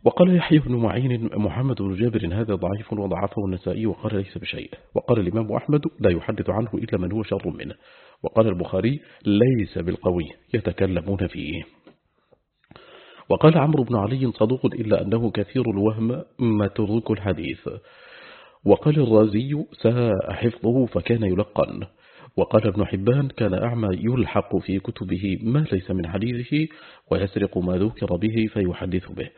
وقال يحيى بن معين محمد بن جابر هذا ضعيف وضعفه النسائي وقال ليس بشيء. وقال الإمام أحمد لا يحدث عنه إلا من هو شر منه. وقال البخاري ليس بالقوي يتكلمون فيه. وقال عمرو بن علي صدوق إلا أنه كثير الوهم متروك الحديث. وقال الرازي ساء حفظه فكان يلقن. وقال ابن حبان كان أعمى يلحق في كتبه ما ليس من حديثه ويسرق ما ذكر به فيحدث به.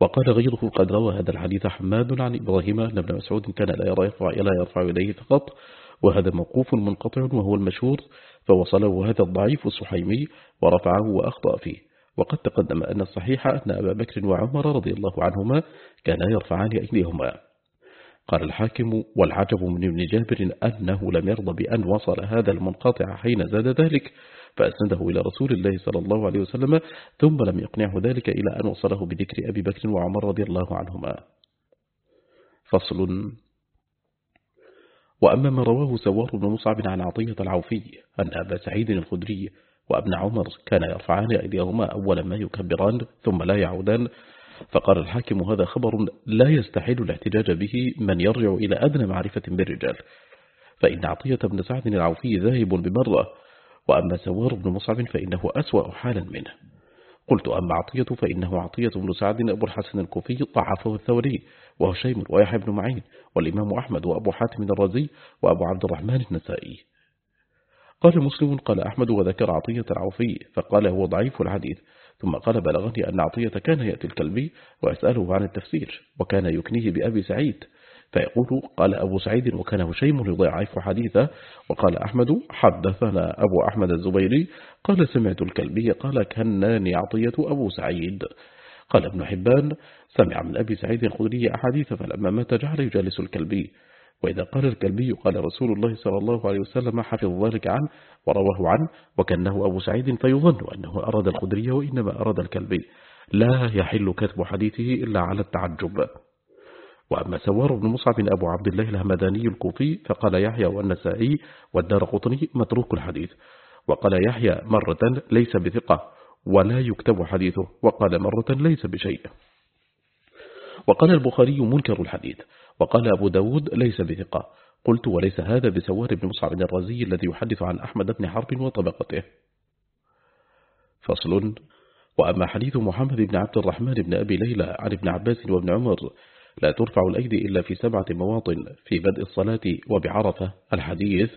وقال غيره قد روى هذا الحديث حماد عن إبراهيم أن ابن مسعود كان لا يرفع إلا يرفع إليه فقط وهذا موقوف منقطع وهو المشهور فوصله هذا الضعيف الصحيمي ورفعه وأخطأ فيه. وقد تقدم أن الصحيح أن أبا بكر وعمر رضي الله عنهما كانا يرفعان أيديهما. قال الحاكم والعجب من ابن جابر أنه لم يرضى بأن وصل هذا المنقطع حين زاد ذلك فأسنده إلى رسول الله صلى الله عليه وسلم ثم لم يقنعه ذلك إلى أن وصله بذكر أبي بكر وعمر رضي الله عنهما. فصل. وأما ما رواه سوار بن مصعب عن عطية العوفي أن أبا سعيد الخدري وأبن عمر كان يرفعان أيديهما أول ما يكبران ثم لا يعودان فقال الحاكم هذا خبر لا يستحيل الاحتجاج به من يرجع إلى أدنى معرفة بالرجال. فإن عطية بن سعد العوفي ذاهب بمرة وأما سوار بن مصعب فإنه أسوأ حالا منه. قلت أما عطية فإنه عطية بن سعد أبو الحسن الكوفي ضعفه الثوري وهشيم ويحيى بن معين والإمام أحمد وأبو حاتم الرازي وأبو عبد الرحمن النسائي. قال مسلم قال أحمد وذكر عطية العوفي فقال هو ضعيف الحديث ثم قال بلغني أن عطية كان يأتي الكلبي وأسأله عن التفسير وكان يكنيه بأبي سعيد فيقول قال أبو سعيد وكان هشيم يضاعف حديثه وقال أحمد حدثنا أبو أحمد الزبيري قال سمعت الكلبي قال كناني عطية أبو سعيد. قال ابن حبان سمع من أبي سعيد الخدري أحاديث فلما مات جعل يجالس الكلبي وإذا قال الكلبي قال رسول الله صلى الله عليه وسلم حفظ ذلك عنه ورواه عنه وكأنه أبو سعيد فيظن أنه أراد الخدري وإنما أراد الكلبي. لا يحل كتب حديثه إلا على التعجب. وأما سوار بن مصعب أبو عبد الله الهمداني الكوفي فقال يحيى والنسائي والدار قطني متروك الحديث. وقال يحيى مرة ليس بثقة ولا يكتب حديثه وقال مرة ليس بشيء. وقال البخاري منكر الحديث. وقال أبو داود ليس بثقة. قلت وليس هذا بسوار بن مصعب الرازي الذي يحدث عن أحمد بن حرب وطبقته. فصل. وأما حديث محمد بن عبد الرحمن بن أبي ليلى عن ابن عباس وابن عمر لا ترفع الأيدي إلا في سبعة مواطن في بدء الصلاة وبعرفة الحديث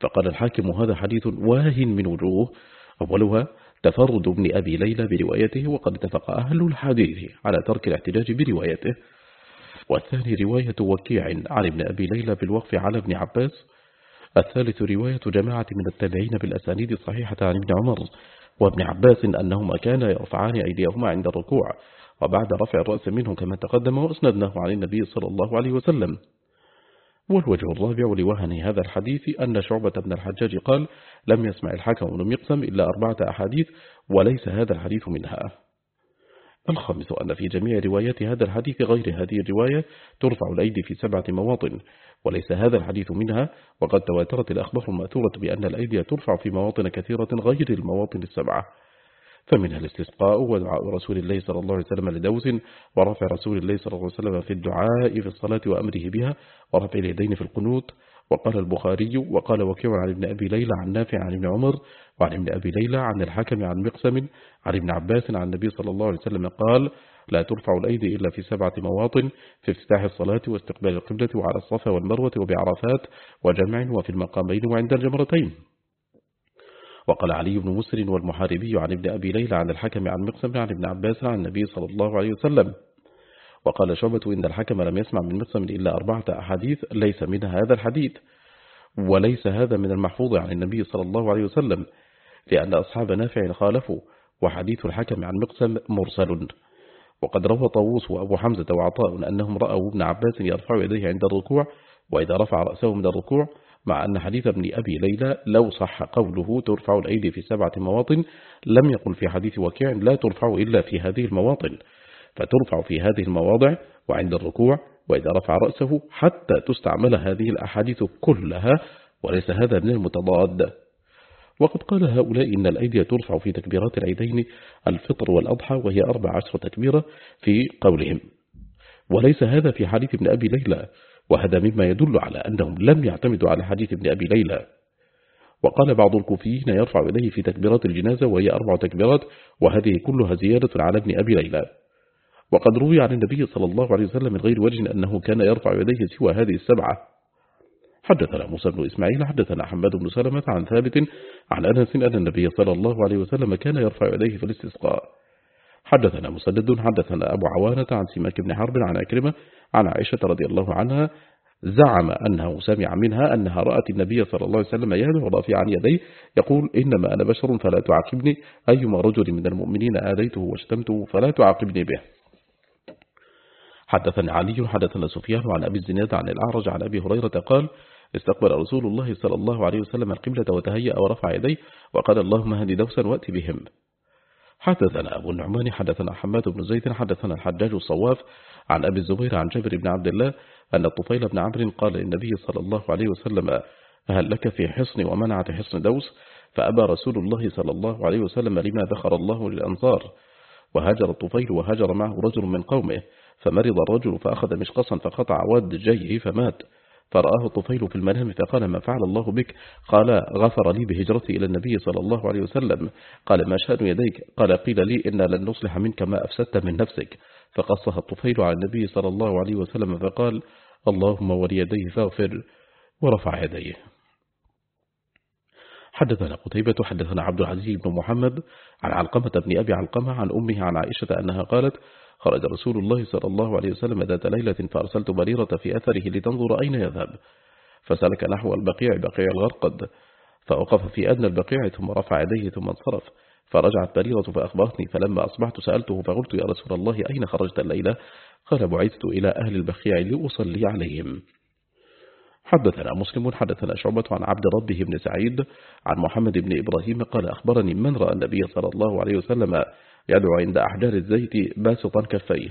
فقال الحاكم هذا حديث واه من وجوه. أولها تفرد ابن أبي ليلى بروايته وقد اتفق أهل الحديث على ترك الاحتجاج بروايته. والثاني رواية وكيع عن ابن أبي ليلى بالوقف على ابن عباس. الثالث رواية جماعة من التابعين بالأسانيد الصحيحة عن ابن عمر وابن عباس أنهما كانا يرفعان أيديهما عند الركوع وبعد رفع الرأس منه كما تقدم وأسندناه عن النبي صلى الله عليه وسلم. والوجه الرابع لوهن هذا الحديث أن شعبة بن الحجاج قال لم يسمع الحكم بن مقسم إلا أربعة أحاديث وليس هذا الحديث منها. الخامس أن في جميع روايات هذا الحديث غير هذه الرواية ترفع الأيدي في سبعة مواطن وليس هذا الحديث منها وقد تواترت الأخبار المأثورة بأن الأيدي ترفع في مواطن كثيرة غير المواطن السبعة. فمنها الاستسقاء ودعاء رسول الله صلى الله عليه وسلم لدوس ورفع رسول الله صلى الله عليه وسلم في الدعاء في الصلاة وأمره بها ورفع اليدين في القنوت. وقال البخاري وقال وكيع عن ابن أبي ليلى عن نافع عن ابن عمر وعن ابن أبي ليلى عن الحكم عن مقسم عن ابن عباس عن النبي صلى الله عليه وسلم قال لا ترفع الأيدي إلا في سبعة مواطن في افتتاح الصلاة واستقبال القبلة وعلى الصفا والمروة وبعرفات وجمع وفي المقامين وعند الجمرتين. وقال علي بن مسر والمحاربي عن ابن أبي ليلى عن الحكم عن مقسم عن ابن عباس عن النبي صلى الله عليه وسلم. وقال شعبة إن الحكم لم يسمع من مقسم إلا أربعة أحاديث ليس منها هذا الحديث وليس هذا من المحفوظ عن النبي صلى الله عليه وسلم. لأن أصحاب نافع خالفوا وحديث الحكم عن مقسم مرسل. وقد روى طاووس وأبو حمزة وعطاء أنهم رأوا ابن عباس يرفع يديه عند الركوع وإذا رفع رأسه من الركوع مع أن حديث ابن أبي ليلى لو صح قوله ترفع الأيدي في سبعة مواطن لم يقل في حديث وكيع لا ترفع إلا في هذه المواطن. فترفع في هذه المواضع وعند الركوع وإذا رفع رأسه حتى تستعمل هذه الأحاديث كلها وليس هذا من المتضاد. وقد قال هؤلاء إن الأيدي ترفع في تكبيرات العيدين الفطر والأضحى وهي أربع عشر تكبيرة في قولهم. وليس هذا في حديث ابن أبي ليلى وهذا مما يدل على أنهم لم يعتمدوا على حديث ابن أبي ليلى. وقال بعض الكوفيين يرفع إليه في تكبيرات الجنازة وهي أربع تكبيرات وهذه كلها زيادة على ابن أبي ليلى. وقد روي عن النبي صلى الله عليه وسلم من غير وجه أنه كان يرفع يديه سوى هذه السبعة. حدثنا موسى بن إسماعيل حدثنا حماد بن سلمة عن ثابت عن أنس أن النبي صلى الله عليه وسلم كان يرفع يديه في الاستسقاء. حدثنا مسدد حدثنا أبو عوانة عن سماك بن حرب عن أكرمة عن عائشة رضي الله عنها زعم أنه سمع منها أنها رأت النبي صلى الله عليه وسلم يدعو رافعا يديه يقول إنما أنا بشر فلا تعاقبني. أيما رجل من المؤمنين آذيته واشتمته فلا تعاقبني به. حدثني علي حدثنا سفيان عن أبي الزناد عن الأعرج عن أبي هريرة قال استقبل رسول الله صلى الله عليه وسلم القبلة وتهيأ ورفع يديه وقال اللهم هدي دوسا وأتي بهم. حدثنا أبو النعمان حدثنا حماد بن زيد حدثنا الحجاج الصواف عن أبي الزبير عن جابر بن عبد الله أن الطفيل بن عمرو قال للنبي صلى الله عليه وسلم هل لك في حصن ومنعة حصن دوس؟ فأبى رسول الله صلى الله عليه وسلم لما ذكر الله للأنصار. وهاجر الطفيل وهاجر معه رجل من قومه فمرض الرجل فأخذ مشقصا فقطع واد جيه فمات. فرآه الطفيل في المنام فقال ما فعل الله بك؟ قال غفر لي بهجرتي إلى النبي صلى الله عليه وسلم. قال ما شأن يديك؟ قال قيل لي إن لن نصلح منك ما أفسدت من نفسك. فقصها الطفيل على النبي صلى الله عليه وسلم فقال اللهم وليديه فاغفر ورفع يديه. حدثنا قتيبة حدثنا عبد العزيز بن محمد عن علقمة بن أبي علقمة عن أمه عن عائشة أنها قالت خرج رسول الله صلى الله عليه وسلم ذات ليلة فأرسلت بريرة في أثره لتنظر أين يذهب. فسلك نحو البقيع بقيع الغرقد فوقف في أدنى البقيع ثم رفع يديه ثم انصرف. فرجعت بريرة فأخبرتني فلما أصبحت سألته فقلت يا رسول الله أين خرجت الليلة؟ قال بعثت إلى أهل البقيع لأصلي عليهم. حدثنا مسلم حدثنا شعبة عن عبد ربه بن سعيد عن محمد بن إبراهيم قال أخبرني من رأى النبي صلى الله عليه وسلم يدعو عند أحجار الزيت باسطا كفيه.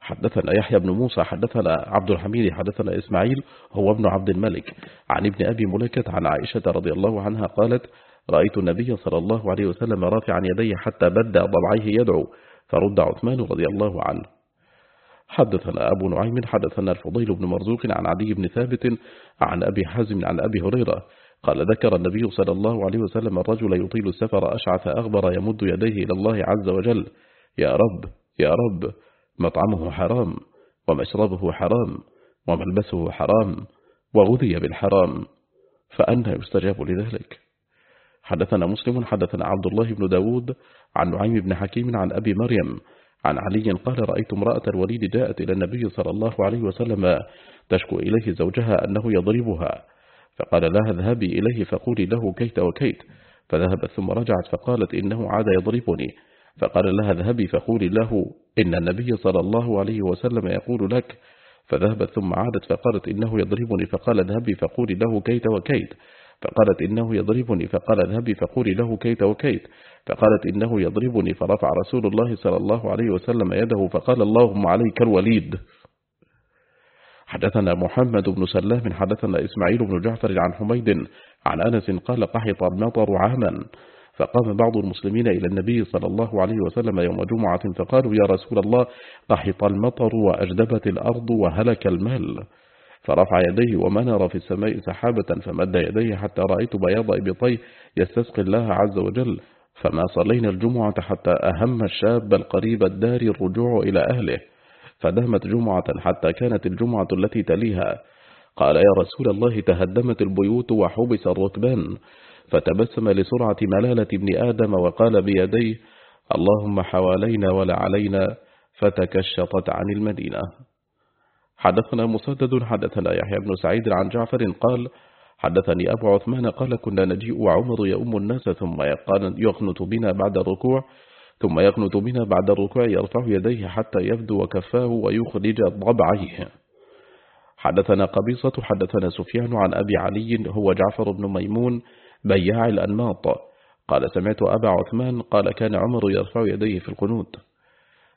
حدثنا يحيى بن موسى حدثنا عبد الحميد حدثنا إسماعيل هو ابن عبد الملك. عن ابن أبي ملكة عن عائشة رضي الله عنها قالت رأيت النبي صلى الله عليه وسلم رافعا يديه حتى بدأ ضبعيه يدعو فرد عثمان رضي الله عنه. حدثنا أبو نعيم حدثنا الفضيل بن مرزوق عن عدي بن ثابت عن أبي حازم عن أبي هريرة قال ذكر النبي صلى الله عليه وسلم الرجل يطيل السفر أشعث أغبر يمد يديه إلى الله عز وجل. يا رب يا رب مطعمه حرام ومشربه حرام وملبسه حرام وغذي بالحرام. فأنا يستجاب لذلك. حدثنا مسلم حدثنا عبد الله بن داود عن نعيم بن حكيم عن أبي مريم عن علي قال رأيت امرأة الوليد جاءت إلى النبي صلى الله عليه وسلم تشكو إليه زوجها أنه يضربها. فقال لها اذهبي إليه فقولي له كيت وكيت. فذهبت ثم رجعت فقالت إنه عاد يضربني. فقال لها اذهبي فقولي له إن النبي صلى الله عليه وسلم يقول لك. فذهبت ثم عادت فقالت إنه يضربني. فقال اذهبي فقولي له كيت وكيت. فقالت إنه يضربني. فقال اذهبي فقولي له كيت وكيت. فقالت إنه يضربني. فرفع رسول الله صلى الله عليه وسلم يده فقال اللهم عليك الوليد. حدثنا محمد بن سلام حدثنا إسماعيل بن جعفر عن حميد عن أنس قال قحط المطر عاما فقام بعض المسلمين إلى النبي صلى الله عليه وسلم يوم جمعة فقالوا يا رسول الله قحط المطر وأجدبت الأرض وهلك المال فرفع يديه ومنر في السماء سحابة فمد يديه حتى رأيت بياض إبطيه يستسقي الله عز وجل فما صلينا الجمعة حتى أهم الشاب القريب الدار الرجوع إلى أهله. فدهمت جمعة حتى كانت الجمعة التي تليها. قال يا رسول الله تهدمت البيوت وحبس الركبان فتبسم لسرعة ملالة ابن آدم وقال بيديه اللهم حوالينا ولا علينا فتكشطت عن المدينة. حدثنا مسدد حدثنا يحيى بن سعيد عن جعفر قال حدثني أبو عثمان قال كنا نجيء وعمر يؤم الناس ثم يغنط بنا بعد الركوع ثم يغنط بنا بعد الركوع يرفع يديه حتى يبدو كفاه ويخرج ضبعيه حدثنا قبيصة حدثنا سفيان عن أبي علي هو جعفر بن ميمون بياع الأنماط. قال سمعت أبا عثمان قال كان عمر يرفع يديه في القنوت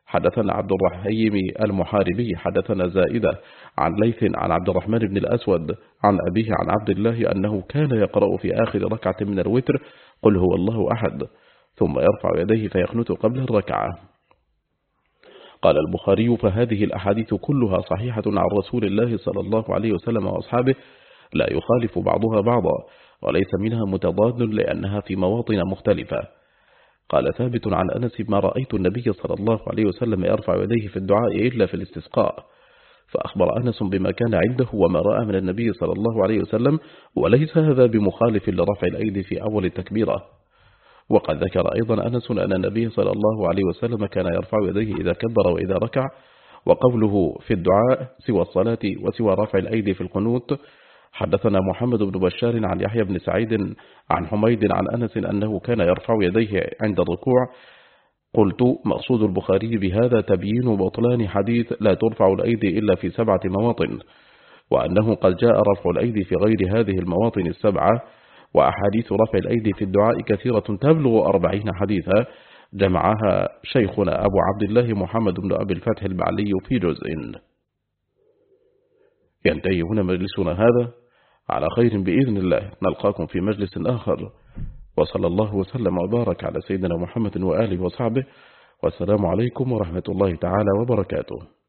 حدثنا عبد الرحيم المحاربي حدثنا زائدة عن ليث عن عبد الرحمن بن الأسود عن أبيه عن عبد الله أنه كان يقرأ في آخر ركعة من الوتر قل هو الله أحد. ثم يرفع يديه فيخنت قبل الركعة. قال البخاري فهذه الأحاديث كلها صحيحة عن رسول الله صلى الله عليه وسلم وأصحابه لا يخالف بعضها بعضا وليس منها متضاد لأنها في مواطن مختلفة. قال ثابت عن أنس ما رأيت النبي صلى الله عليه وسلم يرفع يديه في الدعاء إلا في الاستسقاء. فأخبر أنس بما كان عنده وما رأى من النبي صلى الله عليه وسلم وليس هذا بمخالف لرفع الأيدي في أول التكبيرة. وقد ذكر أيضا أنس أن النبي صلى الله عليه وسلم كان يرفع يديه إذا كبر وإذا ركع وقوله في الدعاء سوى الصلاة وسوى رفع الأيدي في القنوت. حدثنا محمد بن بشار عن يحيى بن سعيد عن حميد عن أنس أنه كان يرفع يديه عند الركوع. قلت مقصود البخاري بهذا تبيين بطلان حديث لا ترفع الأيدي إلا في سبعة مواطن وأنه قد جاء رفع الأيدي في غير هذه المواطن السبعة. وأحاديث رفع الأيدي في الدعاء كثيرة تبلغ أربعين حديثا جمعها شيخنا أبو عبد الله محمد بن أبي الفتح البعلي في جزء. ينتهي هنا مجلسنا هذا. على خير بإذن الله. نلقاكم في مجلس آخر. وصلى الله وسلم وبارك على سيدنا محمد وآله وصحبه. والسلام عليكم ورحمة الله تعالى وبركاته.